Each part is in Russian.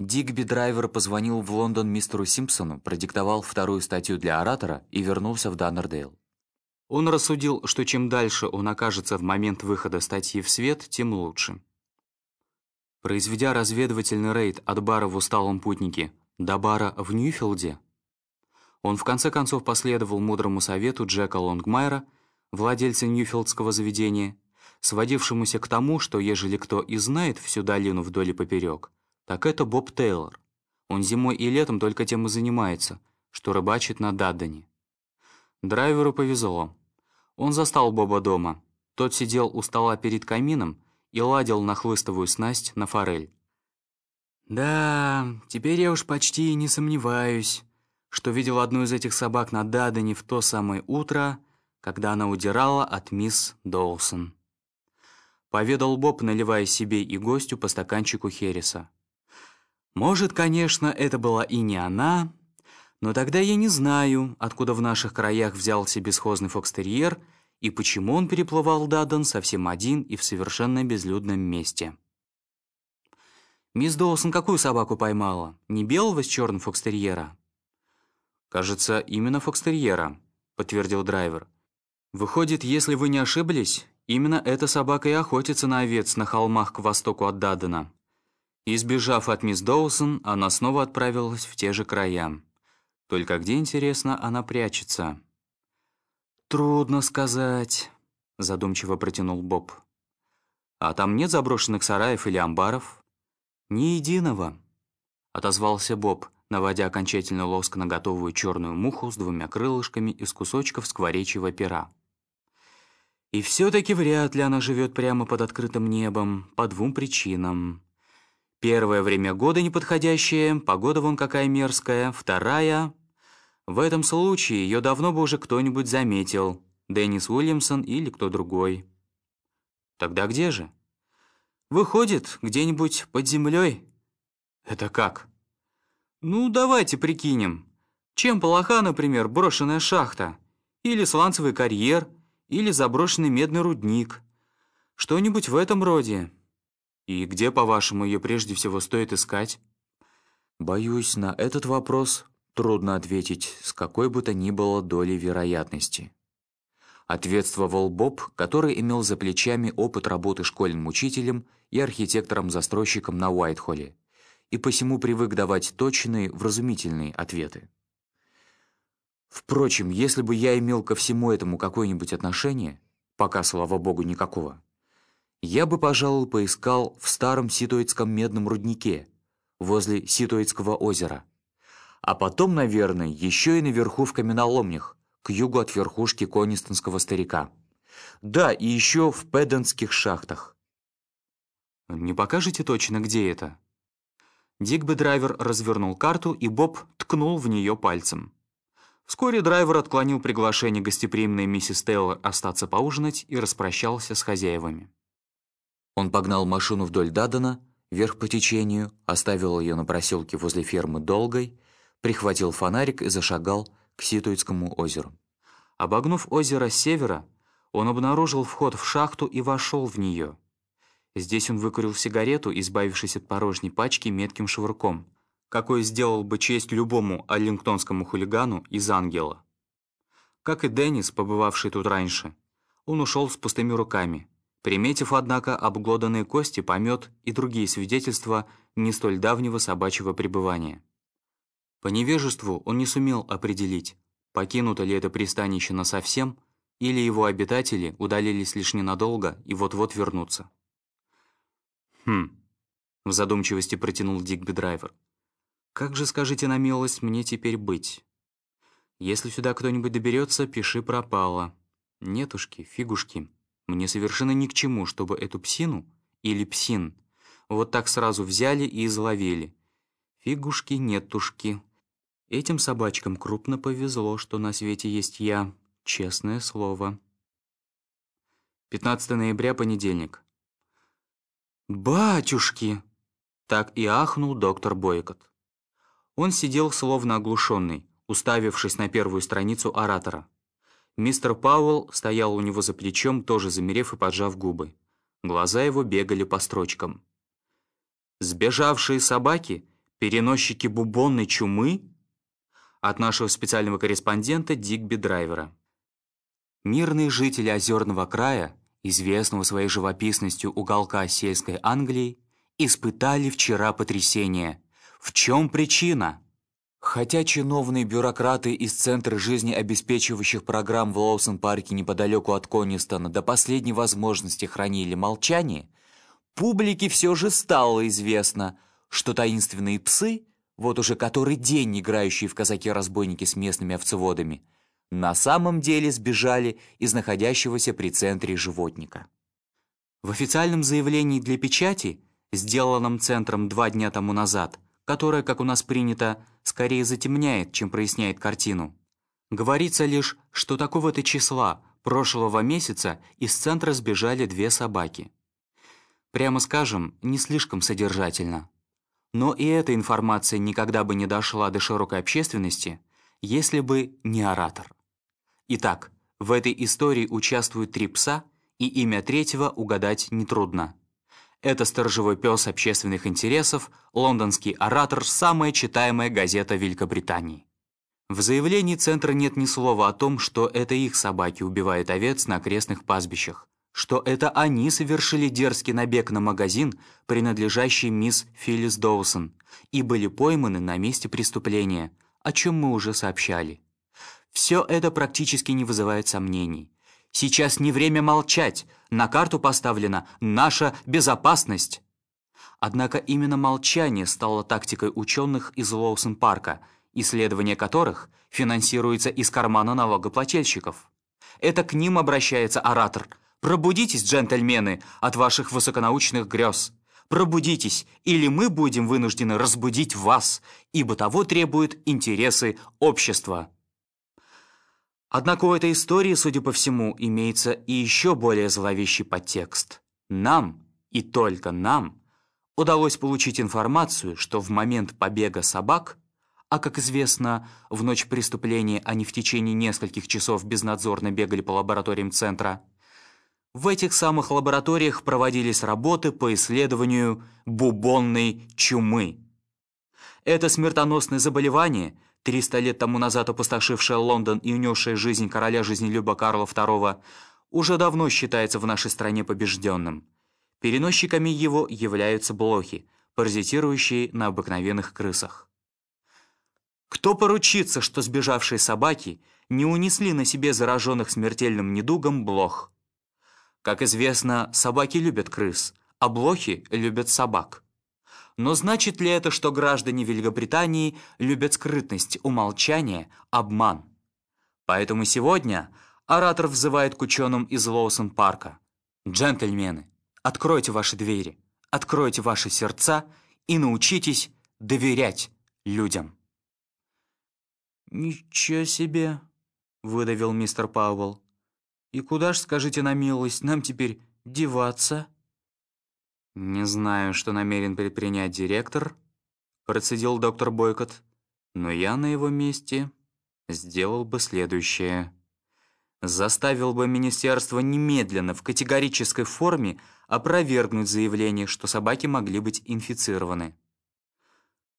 Дигби Драйвер позвонил в Лондон мистеру Симпсону, продиктовал вторую статью для оратора и вернулся в Даннердейл. Он рассудил, что чем дальше он окажется в момент выхода статьи в свет, тем лучше. Произведя разведывательный рейд от бара в усталом путнике до бара в Ньюфилде, он в конце концов последовал мудрому совету Джека Лонгмайера, владельца Ньюфилдского заведения, сводившемуся к тому, что ежели кто и знает всю долину вдоль и поперек, так это Боб Тейлор. Он зимой и летом только тем и занимается, что рыбачит на Даддане. Драйверу повезло. Он застал Боба дома. Тот сидел у стола перед камином и ладил на хлыстовую снасть на форель. «Да, теперь я уж почти не сомневаюсь, что видел одну из этих собак на Дадане в то самое утро, когда она удирала от мисс Доусон», — поведал Боб, наливая себе и гостю по стаканчику Хереса. Может, конечно, это была и не она, но тогда я не знаю, откуда в наших краях взялся бесхозный фокстерьер и почему он переплывал Дадан совсем один и в совершенно безлюдном месте. «Мисс Доусон какую собаку поймала? Не белого с черным фокстерьера?» «Кажется, именно фокстерьера», — подтвердил драйвер. «Выходит, если вы не ошиблись, именно эта собака и охотится на овец на холмах к востоку от Дадена». Избежав от мисс Доусон, она снова отправилась в те же края. Только где, интересно, она прячется? «Трудно сказать», — задумчиво протянул Боб. «А там нет заброшенных сараев или амбаров?» «Ни единого», — отозвался Боб, наводя окончательно лоск на готовую черную муху с двумя крылышками из кусочков скворечьего пера. «И все-таки вряд ли она живет прямо под открытым небом, по двум причинам. Первое время года неподходящее, погода вон какая мерзкая. Вторая... В этом случае ее давно бы уже кто-нибудь заметил. Деннис Уильямсон или кто другой. Тогда где же? Выходит, где-нибудь под землей. Это как? Ну, давайте прикинем. Чем плоха, например, брошенная шахта? Или сланцевый карьер? Или заброшенный медный рудник? Что-нибудь в этом роде. И где, по-вашему, ее прежде всего стоит искать? Боюсь, на этот вопрос трудно ответить с какой бы то ни было долей вероятности. Ответствовал Боб, который имел за плечами опыт работы школьным учителем и архитектором-застройщиком на Уайтхолле, и посему привык давать точные, вразумительные ответы. Впрочем, если бы я имел ко всему этому какое-нибудь отношение, пока, слава богу, никакого, я бы, пожалуй, поискал в старом ситуицком медном руднике возле Ситуицкого озера. А потом, наверное, еще и наверху в каменоломнях, к югу от верхушки Конистонского старика. Да, и еще в Педенских шахтах. Не покажете точно, где это? Дигби драйвер развернул карту, и Боб ткнул в нее пальцем. Вскоре драйвер отклонил приглашение гостеприимной миссис Тейлор остаться поужинать и распрощался с хозяевами. Он погнал машину вдоль Дадана, вверх по течению, оставил ее на проселке возле фермы Долгой, прихватил фонарик и зашагал к Ситуицкому озеру. Обогнув озеро с севера, он обнаружил вход в шахту и вошел в нее. Здесь он выкурил сигарету, избавившись от порожней пачки метким швырком, какой сделал бы честь любому аллингтонскому хулигану из «Ангела». Как и Деннис, побывавший тут раньше, он ушел с пустыми руками — приметив, однако, обглоданные кости, помет и другие свидетельства не столь давнего собачьего пребывания. По невежеству он не сумел определить, покинуто ли это пристанище насовсем, или его обитатели удалились лишь ненадолго и вот-вот вернутся. «Хм», — в задумчивости протянул Дигби Драйвер. «Как же, скажите на милость, мне теперь быть? Если сюда кто-нибудь доберется, пиши пропало. Нетушки, фигушки». Мне совершенно ни к чему, чтобы эту псину или псин вот так сразу взяли и изловили. Фигушки нетушки. Этим собачкам крупно повезло, что на свете есть я. Честное слово. 15 ноября, понедельник. «Батюшки!» Так и ахнул доктор Бойкот. Он сидел словно оглушенный, уставившись на первую страницу оратора. Мистер Пауэлл стоял у него за плечом, тоже замерев и поджав губы. Глаза его бегали по строчкам. «Сбежавшие собаки Переносчики бубонной чумы? От нашего специального корреспондента Дигби Драйвера. Мирные жители озерного края, известного своей живописностью уголка сельской Англии, испытали вчера потрясение. В чем причина? Хотя чиновные бюрократы из Центра жизни обеспечивающих программ в Лоусон-парке неподалеку от Коннистона до последней возможности хранили молчание, публике все же стало известно, что таинственные псы, вот уже который день играющие в казаки-разбойники с местными овцеводами, на самом деле сбежали из находящегося при центре животника. В официальном заявлении для печати, сделанном Центром два дня тому назад, которое, как у нас принято, скорее затемняет, чем проясняет картину, говорится лишь, что такого-то числа прошлого месяца из Центра сбежали две собаки. Прямо скажем, не слишком содержательно. Но и эта информация никогда бы не дошла до широкой общественности, если бы не оратор. Итак, в этой истории участвуют три пса, и имя третьего угадать нетрудно. Это сторожевой пес общественных интересов, лондонский оратор, самая читаемая газета Великобритании. В заявлении Центра нет ни слова о том, что это их собаки убивают овец на окрестных пастбищах, что это они совершили дерзкий набег на магазин, принадлежащий мисс Филлис Доусон, и были пойманы на месте преступления, о чем мы уже сообщали. Все это практически не вызывает сомнений. Сейчас не время молчать, на карту поставлена наша безопасность. Однако именно молчание стало тактикой ученых из Лоусон-парка, исследования которых финансируется из кармана налогоплательщиков. Это к ним обращается оратор. «Пробудитесь, джентльмены, от ваших высоконаучных грез. Пробудитесь, или мы будем вынуждены разбудить вас, ибо того требуют интересы общества». Однако у этой истории, судя по всему, имеется и еще более зловещий подтекст. Нам, и только нам, удалось получить информацию, что в момент побега собак, а, как известно, в ночь преступления они в течение нескольких часов безнадзорно бегали по лабораториям центра, в этих самых лабораториях проводились работы по исследованию бубонной чумы. Это смертоносное заболевание – 300 лет тому назад опустошившая Лондон и унесшая жизнь короля жизнелюба Карла II, уже давно считается в нашей стране побежденным. Переносчиками его являются блохи, паразитирующие на обыкновенных крысах. Кто поручится, что сбежавшие собаки не унесли на себе зараженных смертельным недугом блох? Как известно, собаки любят крыс, а блохи любят собак. Но значит ли это, что граждане Великобритании любят скрытность, умолчание, обман? Поэтому сегодня оратор взывает к ученым из Лоусон-парка. «Джентльмены, откройте ваши двери, откройте ваши сердца и научитесь доверять людям». «Ничего себе!» — выдавил мистер Пауэлл. «И куда ж, скажите на милость, нам теперь деваться?» «Не знаю, что намерен предпринять директор», — процедил доктор Бойкот, «но я на его месте сделал бы следующее. Заставил бы министерство немедленно в категорической форме опровергнуть заявление, что собаки могли быть инфицированы.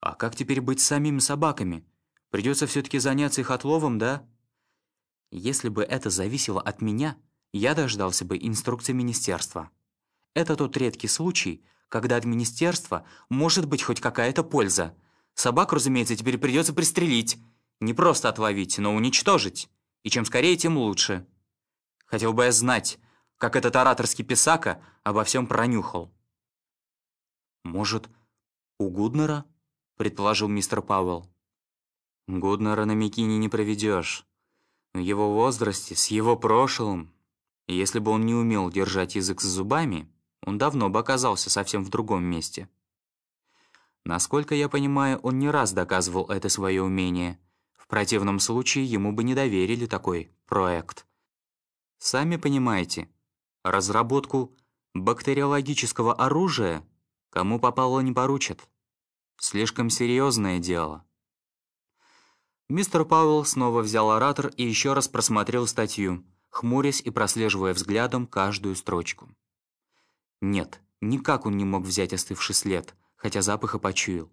А как теперь быть с самими собаками? Придется все-таки заняться их отловом, да? Если бы это зависело от меня, я дождался бы инструкции министерства». Это тот редкий случай, когда от министерства может быть хоть какая-то польза. Собак, разумеется, теперь придется пристрелить. Не просто отловить, но уничтожить. И чем скорее, тем лучше. Хотел бы я знать, как этот ораторский писака обо всем пронюхал. «Может, у Гуднера?» — предположил мистер Пауэлл. «Гуднера на Микине не проведешь. В его возрасте, с его прошлым, если бы он не умел держать язык с зубами, он давно бы оказался совсем в другом месте. Насколько я понимаю, он не раз доказывал это свое умение. В противном случае ему бы не доверили такой проект. Сами понимаете, разработку бактериологического оружия кому попало не поручат. Слишком серьезное дело. Мистер Пауэлл снова взял оратор и еще раз просмотрел статью, хмурясь и прослеживая взглядом каждую строчку. Нет, никак он не мог взять остывший след, хотя запах и почуял.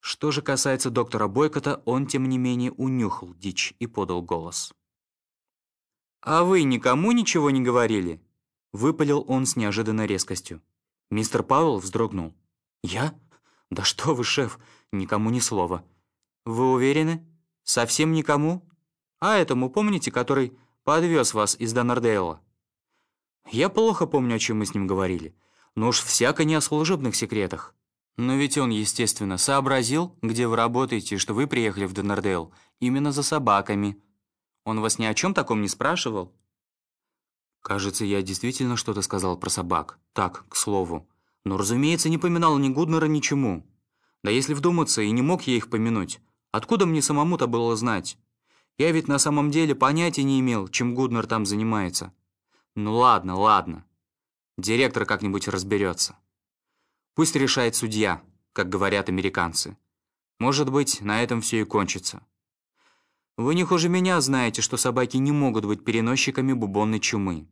Что же касается доктора Бойкота, он, тем не менее, унюхал дичь и подал голос. «А вы никому ничего не говорили?» Выпалил он с неожиданной резкостью. Мистер Пауэлл вздрогнул. «Я? Да что вы, шеф, никому ни слова». «Вы уверены? Совсем никому? А этому, помните, который подвез вас из Доннердейла?» «Я плохо помню, о чем мы с ним говорили, но уж всяко не о служебных секретах. Но ведь он, естественно, сообразил, где вы работаете, что вы приехали в Доннердейл именно за собаками. Он вас ни о чем таком не спрашивал?» Кажется, я действительно что-то сказал про собак. Так, к слову. Но, разумеется, не поминал ни Гуднера, ничему. Да если вдуматься, и не мог я их помянуть. Откуда мне самому-то было знать? Я ведь на самом деле понятия не имел, чем Гуднер там занимается. Ну ладно, ладно. Директор как-нибудь разберется. Пусть решает судья, как говорят американцы. Может быть, на этом все и кончится. Вы не хуже меня знаете, что собаки не могут быть переносчиками бубонной чумы.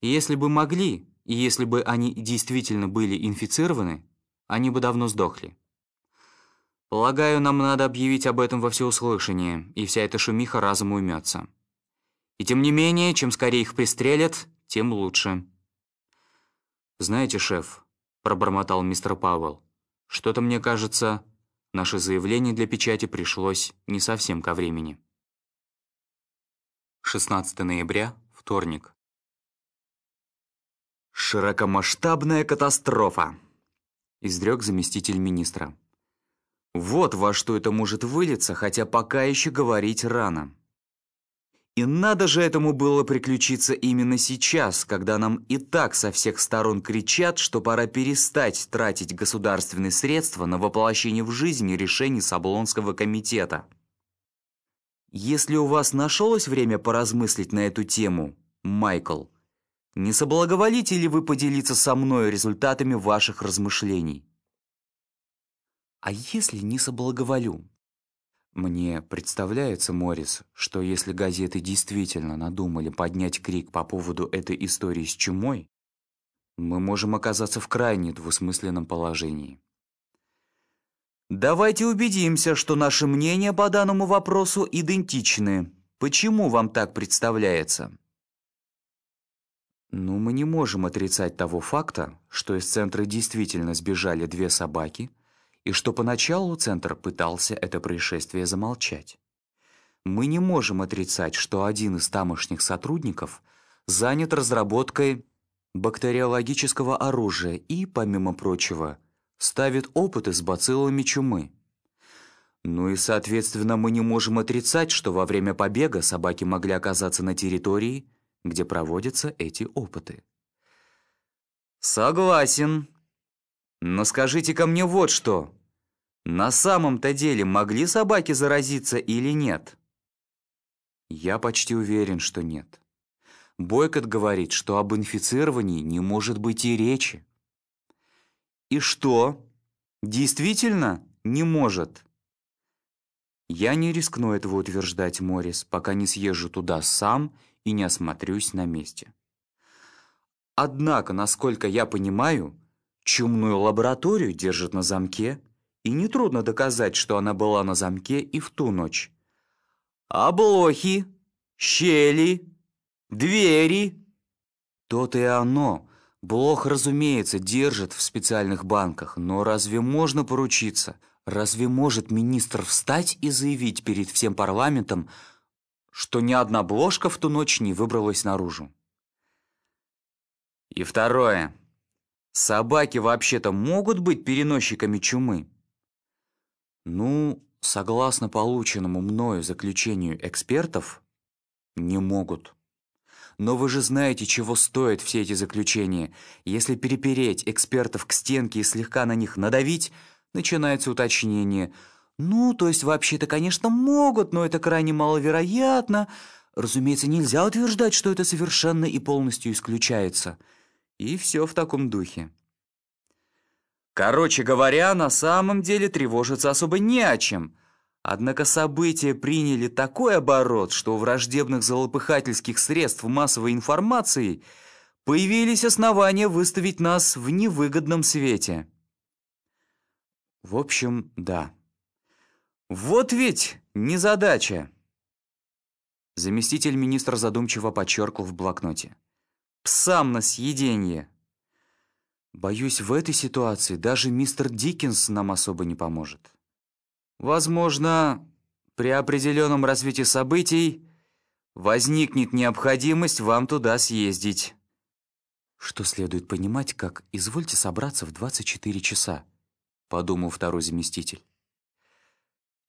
И если бы могли, и если бы они действительно были инфицированы, они бы давно сдохли. Полагаю, нам надо объявить об этом во всеуслышание, и вся эта шумиха разом уймется. И тем не менее, чем скорее их пристрелят, тем лучше. Знаете, шеф, — пробормотал мистер Пауэлл. «Что-то, мне кажется, наше заявление для печати пришлось не совсем ко времени». 16 ноября, вторник. «Широкомасштабная катастрофа», — изрек заместитель министра. «Вот во что это может вылиться, хотя пока еще говорить рано». И надо же этому было приключиться именно сейчас, когда нам и так со всех сторон кричат, что пора перестать тратить государственные средства на воплощение в жизнь решений Саблонского комитета. Если у вас нашлось время поразмыслить на эту тему, Майкл, не соблаговолите ли вы поделиться со мной результатами ваших размышлений? А если не соблаговолю? Мне представляется, Морис, что если газеты действительно надумали поднять крик по поводу этой истории с чумой, мы можем оказаться в крайне двусмысленном положении. Давайте убедимся, что наши мнения по данному вопросу идентичны. Почему вам так представляется? Ну, мы не можем отрицать того факта, что из центра действительно сбежали две собаки – и что поначалу Центр пытался это происшествие замолчать. Мы не можем отрицать, что один из тамошних сотрудников занят разработкой бактериологического оружия и, помимо прочего, ставит опыты с бациллами чумы. Ну и, соответственно, мы не можем отрицать, что во время побега собаки могли оказаться на территории, где проводятся эти опыты. «Согласен», но скажите-ка мне вот что. На самом-то деле могли собаки заразиться или нет? Я почти уверен, что нет. Бойкот говорит, что об инфицировании не может быть и речи. И что? Действительно не может? Я не рискну этого утверждать, Морис, пока не съезжу туда сам и не осмотрюсь на месте. Однако, насколько я понимаю, Чумную лабораторию держат на замке, и нетрудно доказать, что она была на замке и в ту ночь. А блохи, щели, двери... То-то и оно. Блох, разумеется, держат в специальных банках, но разве можно поручиться? Разве может министр встать и заявить перед всем парламентом, что ни одна бложка в ту ночь не выбралась наружу? И второе. Собаки вообще-то могут быть переносчиками чумы? Ну, согласно полученному мною заключению экспертов, не могут. Но вы же знаете, чего стоят все эти заключения. Если перепереть экспертов к стенке и слегка на них надавить, начинается уточнение. Ну, то есть вообще-то, конечно, могут, но это крайне маловероятно. Разумеется, нельзя утверждать, что это совершенно и полностью исключается. И все в таком духе. Короче говоря, на самом деле тревожиться особо не о чем. Однако события приняли такой оборот, что у враждебных залопыхательских средств массовой информации появились основания выставить нас в невыгодном свете. В общем, да. Вот ведь незадача. Заместитель министра задумчиво подчеркнул в блокноте. «Псам на съеденье!» «Боюсь, в этой ситуации даже мистер Диккенс нам особо не поможет. Возможно, при определенном развитии событий возникнет необходимость вам туда съездить». «Что следует понимать, как «извольте собраться в 24 часа», — подумал второй заместитель.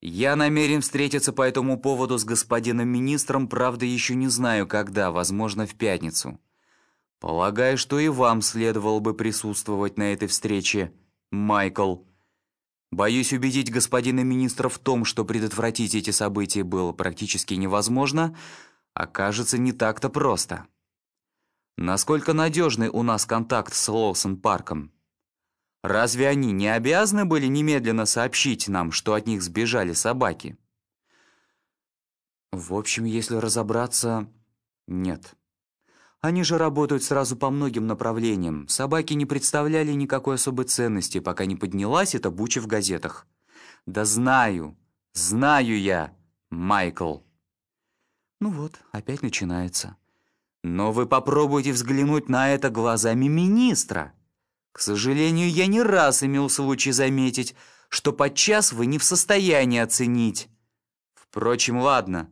«Я намерен встретиться по этому поводу с господином министром, правда, еще не знаю, когда, возможно, в пятницу. Полагаю, что и вам следовало бы присутствовать на этой встрече, Майкл. Боюсь убедить господина министра в том, что предотвратить эти события было практически невозможно, окажется не так-то просто. Насколько надежный у нас контакт с Лоусон-парком?» Разве они не обязаны были немедленно сообщить нам, что от них сбежали собаки? В общем, если разобраться, нет. Они же работают сразу по многим направлениям. Собаки не представляли никакой особой ценности, пока не поднялась эта буча в газетах. Да знаю, знаю я, Майкл. Ну вот, опять начинается. Но вы попробуйте взглянуть на это глазами министра. К сожалению, я не раз имел случай заметить, что подчас вы не в состоянии оценить. Впрочем, ладно.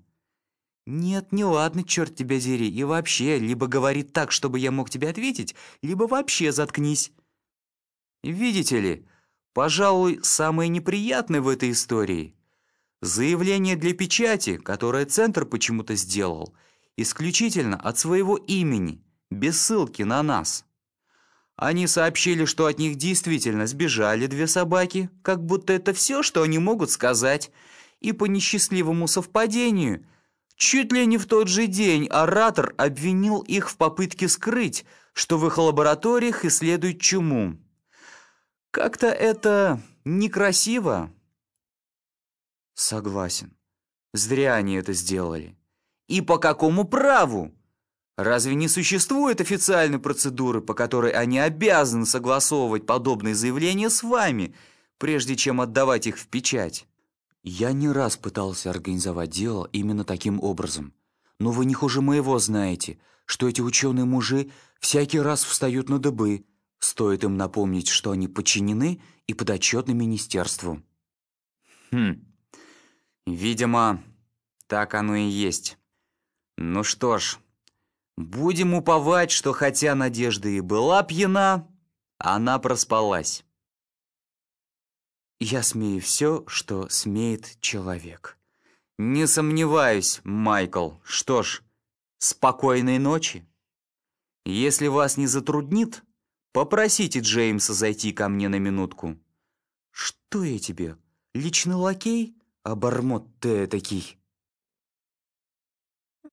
Нет, не ладно, черт тебя дери. И вообще, либо говори так, чтобы я мог тебе ответить, либо вообще заткнись. Видите ли, пожалуй, самое неприятное в этой истории — заявление для печати, которое Центр почему-то сделал, исключительно от своего имени, без ссылки на нас. Они сообщили, что от них действительно сбежали две собаки, как будто это все, что они могут сказать. И по несчастливому совпадению, чуть ли не в тот же день оратор обвинил их в попытке скрыть, что в их лабораториях исследуют чуму. Как-то это некрасиво. Согласен. Зря они это сделали. И по какому праву? Разве не существует официальной процедуры, по которой они обязаны согласовывать подобные заявления с вами, прежде чем отдавать их в печать? Я не раз пытался организовать дело именно таким образом. Но вы не хуже моего знаете, что эти ученые-мужи всякий раз встают на дыбы. Стоит им напомнить, что они подчинены и подотчетны министерству. Хм, видимо, так оно и есть. Ну что ж... Будем уповать, что хотя Надежда и была пьяна, она проспалась. Я смею все, что смеет человек. Не сомневаюсь, Майкл. Что ж, спокойной ночи. Если вас не затруднит, попросите Джеймса зайти ко мне на минутку. Что я тебе, личный лакей? Обормот ты такой.